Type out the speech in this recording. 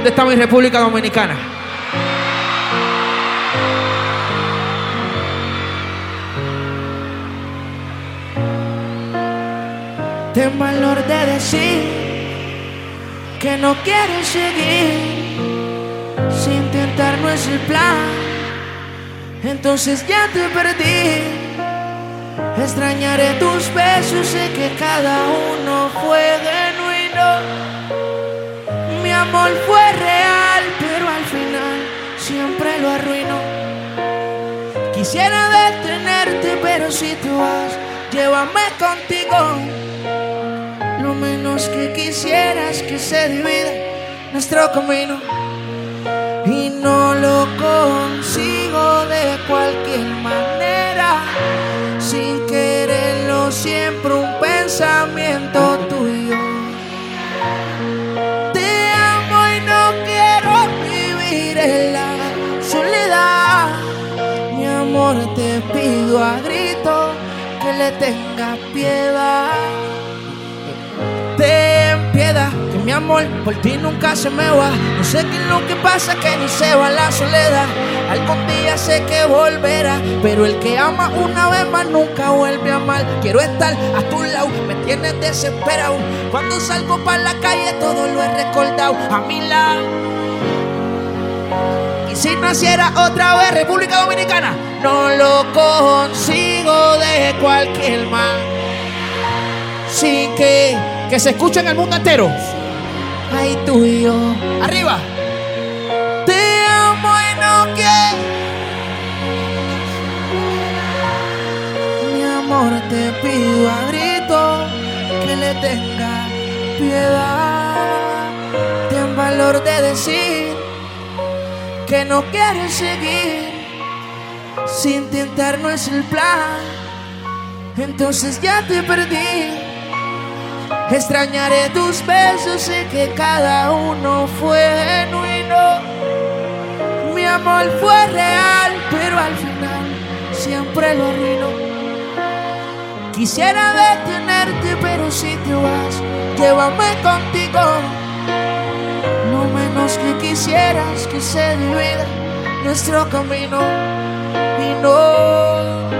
¿Dónde está mi República Dominicana? Ten valor de decir que no quieres seguir. Si intentar no es el plan, entonces ya te perdí. Extrañaré tus besos, sé que cada uno fue genuino. Mi amor fue Quisiera detenerte, pero si tú vas, llévame contigo. Lo menos que quisieras que se divida nuestro camino. Te pido a grito que le tenga piedad. Ten piedad, que mi amor por ti nunca se me va. No sé qué es lo que pasa, que ni se va la soledad. Algún día sé que volverá, pero el que ama una vez más nunca vuelve a amar. Quiero estar a tu lado, me tienes desesperado. Cuando salgo para la calle todo lo he recordado a mi lado. Si naciera otra vez República Dominicana, no lo consigo de cualquier man. Sin que Que se escuche en el mundo entero. Ay, tú y yo. Arriba. Te amo y no quiero. Mi amor, te pido a grito que le tenga piedad. Ten valor de decir que no quieres seguir. Si intentar no es el plan, entonces ya te perdí. Extrañaré tus besos, sé que cada uno fue genuino. Mi amor fue real, pero al final siempre lo arruinó. Quisiera detenerte, pero si te vas, llévame contigo. Quisieras que se divida nuestro camino. Y no